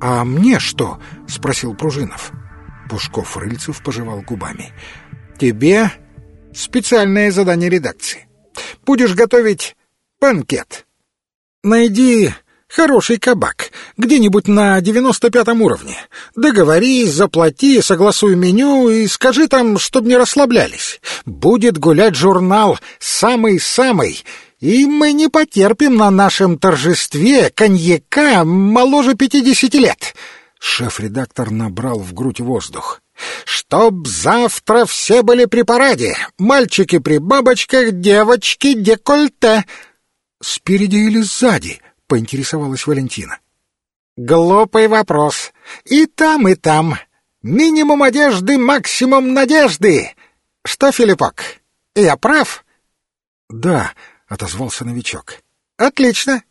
«А мне что?» — спросил Пружинов. Пушков-Рыльцев пожевал губами. «Тебе специальное задание редакции. Будешь готовить банкет. Найди хороший кабак, где-нибудь на девяносто пятом уровне. Договорись, заплати, согласуй меню и скажи там, чтобы не расслаблялись. Будет гулять журнал «Самый-самый», и мы не потерпим на нашем торжестве коньяка моложе пятидесяти лет. Шеф-редактор набрал в грудь воздух. «Чтоб завтра все были при параде, мальчики при бабочках, девочки декольте». «Спереди или сзади?» — поинтересовалась Валентина. «Глупый вопрос. И там, и там. Минимум одежды, максимум надежды. Что, Филиппок, я прав?» «Да», — отозвался новичок. «Отлично.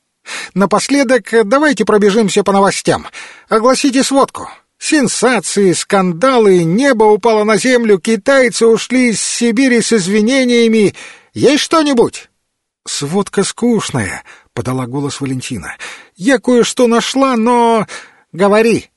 Напоследок давайте пробежимся по новостям. Огласите сводку. Сенсации, скандалы, небо упало на землю, китайцы ушли из Сибири с извинениями. Есть что-нибудь?» «Сводка скучная», — подала голос Валентина. «Я кое-что нашла, но...» «Говори!»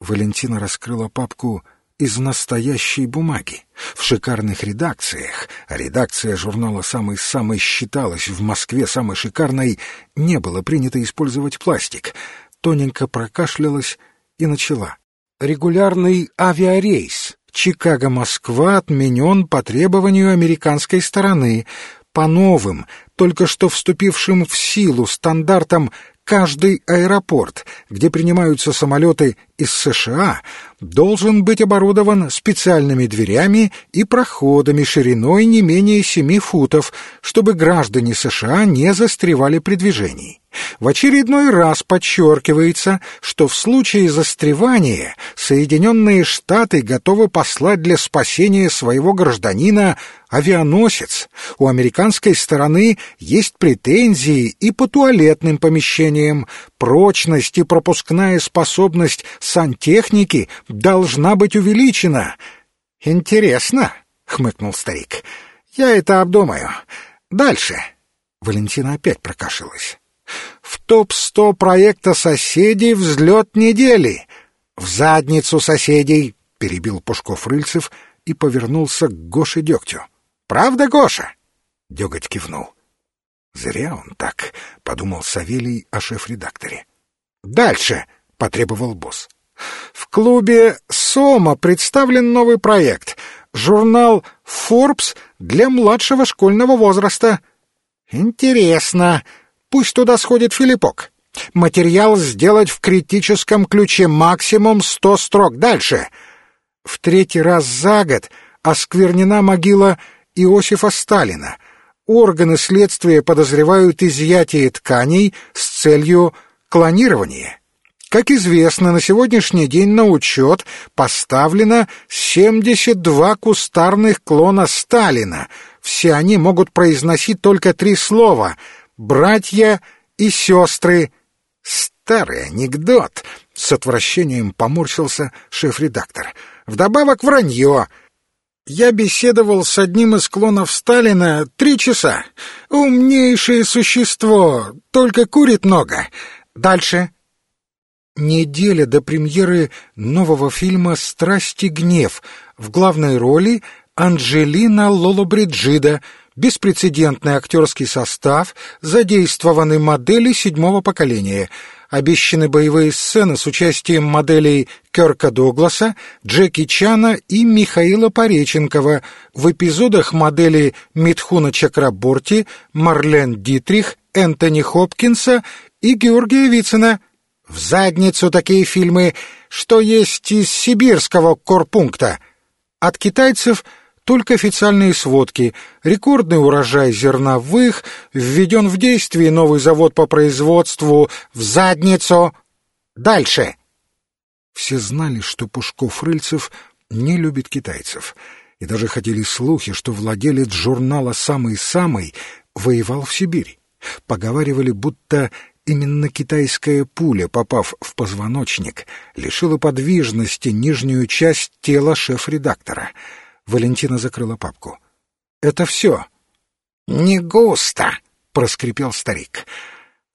Валентина раскрыла папку из настоящей бумаги. В шикарных редакциях, а редакция журнала «Самый-самый» считалась в Москве самой шикарной, не было принято использовать пластик. Тоненько прокашлялась и начала. Регулярный авиарейс Чикаго-Москва отменен по требованию американской стороны. По новым, только что вступившим в силу стандартам Каждый аэропорт, где принимаются самолеты из США, должен быть оборудован специальными дверями и проходами шириной не менее семи футов, чтобы граждане США не застревали при движении. В очередной раз подчеркивается, что в случае застревания Соединенные Штаты готовы послать для спасения своего гражданина авианосец. У американской стороны есть претензии и по туалетным помещениям. Прочность и пропускная способность сантехники должна быть увеличена. «Интересно», — хмыкнул старик. «Я это обдумаю. Дальше». Валентина опять прокашилась. В топ-100 проекта соседей взлет недели. В задницу соседей, перебил Пушков-Рыльцев и повернулся к Гоше Дегтю. Правда, Гоша? Деготь кивнул. Зря он так, подумал Савелий о шеф-редакторе. Дальше, потребовал босс. В клубе «Сома» представлен новый проект — журнал «Форбс» для младшего школьного возраста. Интересно, Пусть туда сходит Филиппок. Материал сделать в критическом ключе максимум сто строк. Дальше. В третий раз за год осквернена могила Иосифа Сталина. Органы следствия подозревают изъятие тканей с целью клонирования. Как известно, на сегодняшний день на учет поставлено 72 кустарных клона Сталина. Все они могут произносить только три слова — братья и сестры. Старый анекдот. С отвращением поморщился шеф-редактор. Вдобавок вранье. Я беседовал с одним из клонов Сталина три часа. Умнейшее существо, только курит много. Дальше. Неделя до премьеры нового фильма «Страсть и гнев». В главной роли Анджелина Лолобриджида, беспрецедентный актерский состав, задействованы модели седьмого поколения, обещаны боевые сцены с участием моделей Кёрка Дугласа, Джеки Чана и Михаила Пореченкова, в эпизодах модели Митхуна Чакраборти, Марлен Дитрих, Энтони Хопкинса и Георгия Вицина. В задницу такие фильмы, что есть из сибирского корпункта. От китайцев – только официальные сводки. Рекордный урожай зерновых, введен в действие новый завод по производству в задницу. Дальше. Все знали, что Пушков-Рыльцев не любит китайцев. И даже ходили слухи, что владелец журнала «Самый-самый» воевал в Сибири. Поговаривали, будто именно китайская пуля, попав в позвоночник, лишила подвижности нижнюю часть тела шеф-редактора — Валентина закрыла папку. «Это все». «Не густо», — проскрипел старик.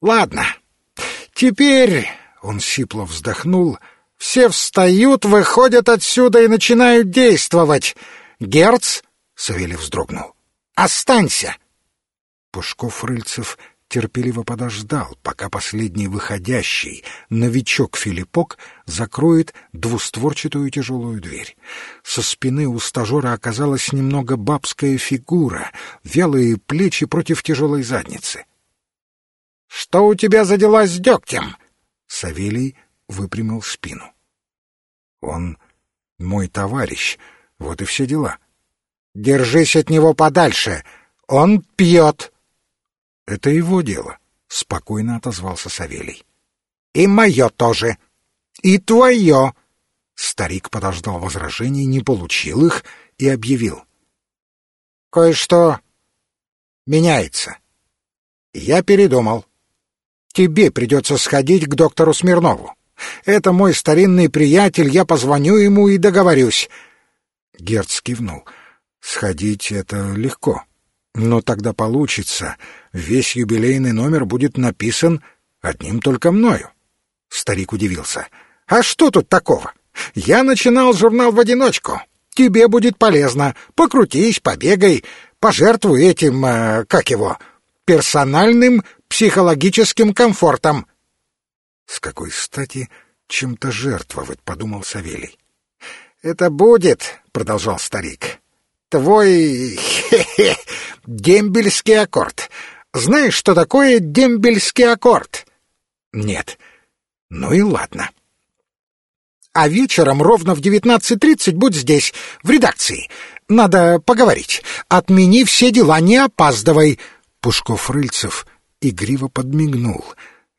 «Ладно, Теперь, — он сипло вздохнул, — все встают, выходят отсюда и начинают действовать. Герц, — Савелий вздрогнул, — останься. Пушков-Рыльцев терпеливо подождал, пока последний выходящий, новичок Филиппок, закроет двустворчатую тяжелую дверь. Со спины у стажера оказалась немного бабская фигура, вялые плечи против тяжелой задницы. — Что у тебя за дела с дегтем? Савелий выпрямил спину. — Он мой товарищ, вот и все дела. — Держись от него подальше, он пьет. — Это его дело, — спокойно отозвался Савелий. — И мое тоже. И твое. Старик подождал возражений, не получил их и объявил. — Кое-что меняется. Я передумал. Тебе придется сходить к доктору Смирнову. Это мой старинный приятель, я позвоню ему и договорюсь. Герц кивнул. Сходить — это легко. Но тогда получится, весь юбилейный номер будет написан одним только мною. Старик удивился. «А что тут такого? Я начинал журнал в одиночку. Тебе будет полезно. Покрутись, побегай, пожертвуй этим, э, как его, персональным психологическим комфортом». «С какой стати чем-то жертвовать?» — подумал Савелий. «Это будет», — продолжал старик, — «твой хе-хе, дембельский аккорд. Знаешь, что такое дембельский аккорд?» «Нет». «Ну и ладно». «А вечером ровно в девятнадцать тридцать будь здесь, в редакции. Надо поговорить. Отмени все дела, не опаздывай». Пушков-Рыльцев игриво подмигнул.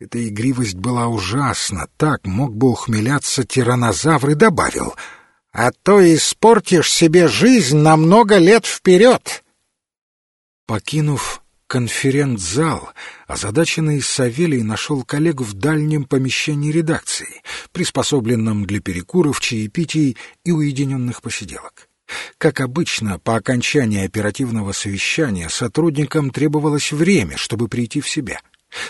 Эта игривость была ужасна. Так мог бы ухмеляться тиранозавр и добавил. «А то испортишь себе жизнь на много лет вперед!» Покинув конференц-зал, озадаченный Савелий нашел коллегу в дальнем помещении редакции, приспособленном для перекуров, чаепитий и уединенных посиделок. Как обычно, по окончании оперативного совещания сотрудникам требовалось время, чтобы прийти в себя.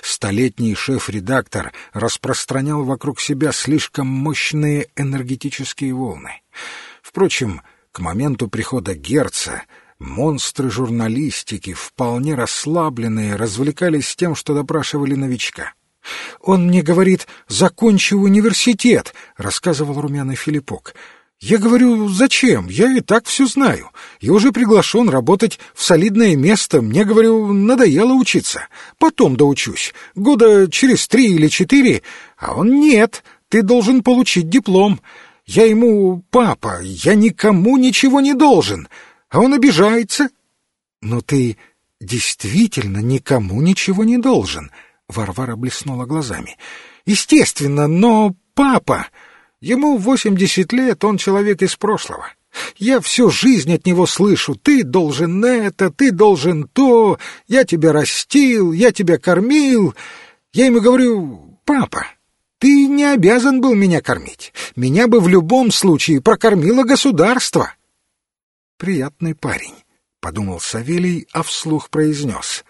Столетний шеф-редактор распространял вокруг себя слишком мощные энергетические волны. Впрочем, к моменту прихода Герца монстры журналистики, вполне расслабленные, развлекались тем, что допрашивали новичка. «Он мне говорит, закончи университет», — рассказывал румяный Филиппок. Я говорю, зачем? Я и так все знаю. Я уже приглашен работать в солидное место. Мне, говорю, надоело учиться. Потом доучусь. Года через три или четыре. А он нет. Ты должен получить диплом. Я ему, папа, я никому ничего не должен. А он обижается. Но ты действительно никому ничего не должен. Варвара блеснула глазами. Естественно, но папа... Ему восемьдесят лет, он человек из прошлого. Я всю жизнь от него слышу, ты должен это, ты должен то, я тебя растил, я тебя кормил. Я ему говорю, папа, ты не обязан был меня кормить. Меня бы в любом случае прокормило государство. Приятный парень, — подумал Савелий, а вслух произнес.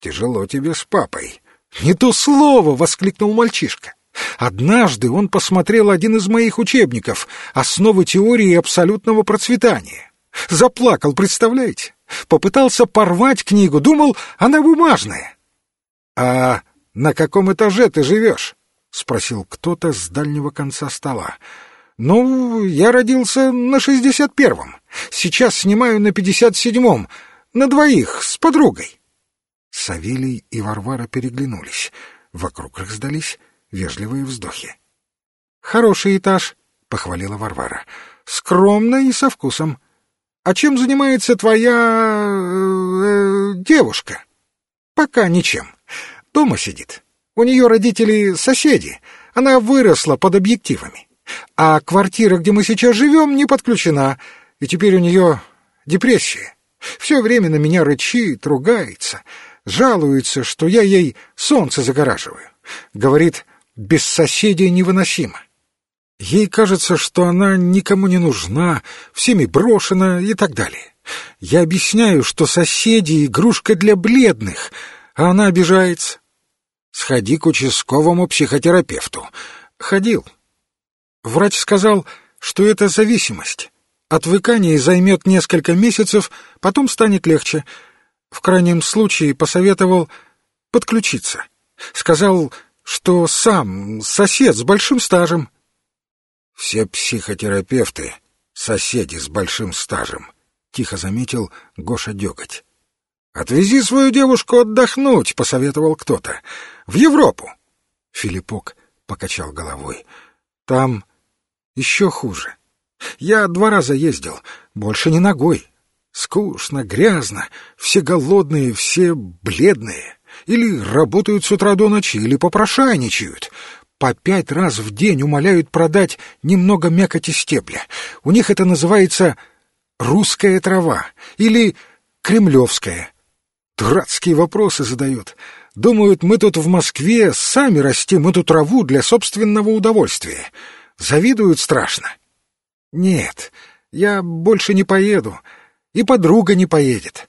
Тяжело тебе с папой. Не то слово, — воскликнул мальчишка. Однажды он посмотрел один из моих учебников «Основы теории абсолютного процветания». Заплакал, представляете? Попытался порвать книгу, думал, она бумажная. «А на каком этаже ты живешь?» — спросил кто-то с дальнего конца стола. «Ну, я родился на шестьдесят первом. Сейчас снимаю на пятьдесят седьмом. На двоих, с подругой». Савелий и Варвара переглянулись. Вокруг раздались вежливые вздохи. «Хороший этаж», — похвалила Варвара. «Скромно и со вкусом. А чем занимается твоя... Э, девушка?» «Пока ничем. Дома сидит. У нее родители соседи. Она выросла под объективами. А квартира, где мы сейчас живем, не подключена, и теперь у нее депрессия. Все время на меня рычит, ругается, жалуется, что я ей солнце загораживаю. Говорит, без соседей невыносимо. Ей кажется, что она никому не нужна, всеми брошена и так далее. Я объясняю, что соседи — игрушка для бледных, а она обижается. Сходи к участковому психотерапевту. Ходил. Врач сказал, что это зависимость. Отвыкание займет несколько месяцев, потом станет легче. В крайнем случае посоветовал подключиться. Сказал, что сам сосед с большим стажем. Все психотерапевты — соседи с большим стажем, — тихо заметил Гоша Деготь. «Отвези свою девушку отдохнуть», — посоветовал кто-то. «В Европу». Филиппок покачал головой. «Там еще хуже. Я два раза ездил, больше не ногой. Скучно, грязно, все голодные, все бледные. Или работают с утра до ночи, или попрошайничают. По пять раз в день умоляют продать немного мякоти стебля. У них это называется «русская трава» или «кремлевская». Дурацкие вопросы задают. Думают, мы тут в Москве сами растим эту траву для собственного удовольствия. Завидуют страшно. Нет, я больше не поеду, и подруга не поедет.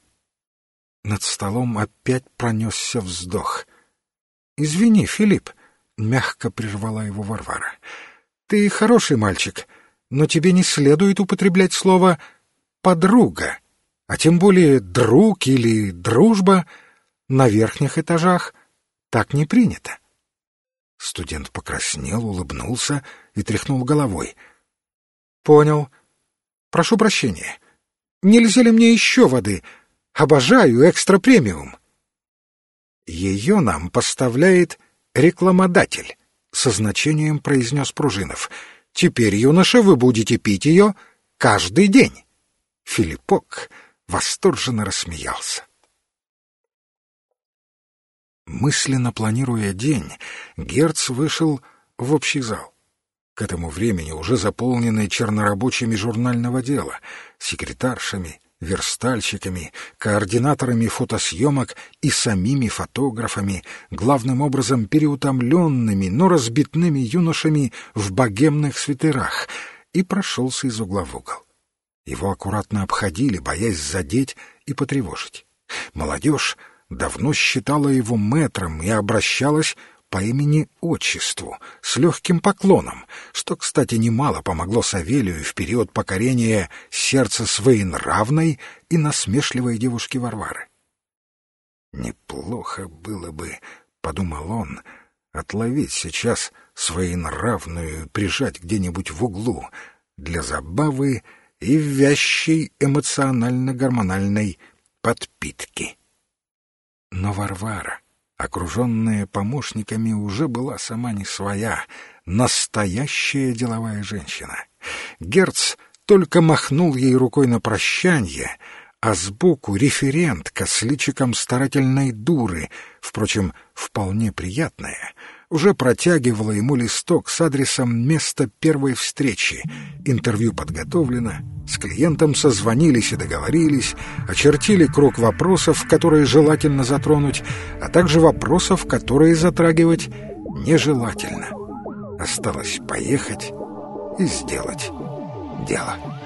Над столом опять пронесся вздох. «Извини, Филипп», — мягко прервала его Варвара. «Ты хороший мальчик, но тебе не следует употреблять слово «подруга» а тем более друг или дружба на верхних этажах так не принято. Студент покраснел, улыбнулся и тряхнул головой. — Понял. Прошу прощения. Нельзя ли мне еще воды? Обожаю экстра-премиум. Ее нам поставляет рекламодатель, — со значением произнес Пружинов. Теперь, юноша, вы будете пить ее каждый день. Филиппок восторженно рассмеялся. Мысленно планируя день, Герц вышел в общий зал. К этому времени уже заполненный чернорабочими журнального дела, секретаршами, верстальщиками, координаторами фотосъемок и самими фотографами, главным образом переутомленными, но разбитными юношами в богемных свитерах, и прошелся из угла в угол. Его аккуратно обходили, боясь задеть и потревожить. Молодежь давно считала его мэтром и обращалась по имени-отчеству, с легким поклоном, что, кстати, немало помогло Савелию в период покорения сердца своенравной и насмешливой девушки Варвары. «Неплохо было бы, — подумал он, — отловить сейчас своенравную прижать где-нибудь в углу для забавы и вязчей эмоционально-гормональной подпитки. Но Варвара, окруженная помощниками, уже была сама не своя, настоящая деловая женщина. Герц только махнул ей рукой на прощанье, а сбоку референтка с личиком старательной дуры, впрочем, вполне приятная — уже протягивала ему листок с адресом места первой встречи. Интервью подготовлено, с клиентом созвонились и договорились, очертили круг вопросов, которые желательно затронуть, а также вопросов, которые затрагивать нежелательно. Осталось поехать и сделать дело.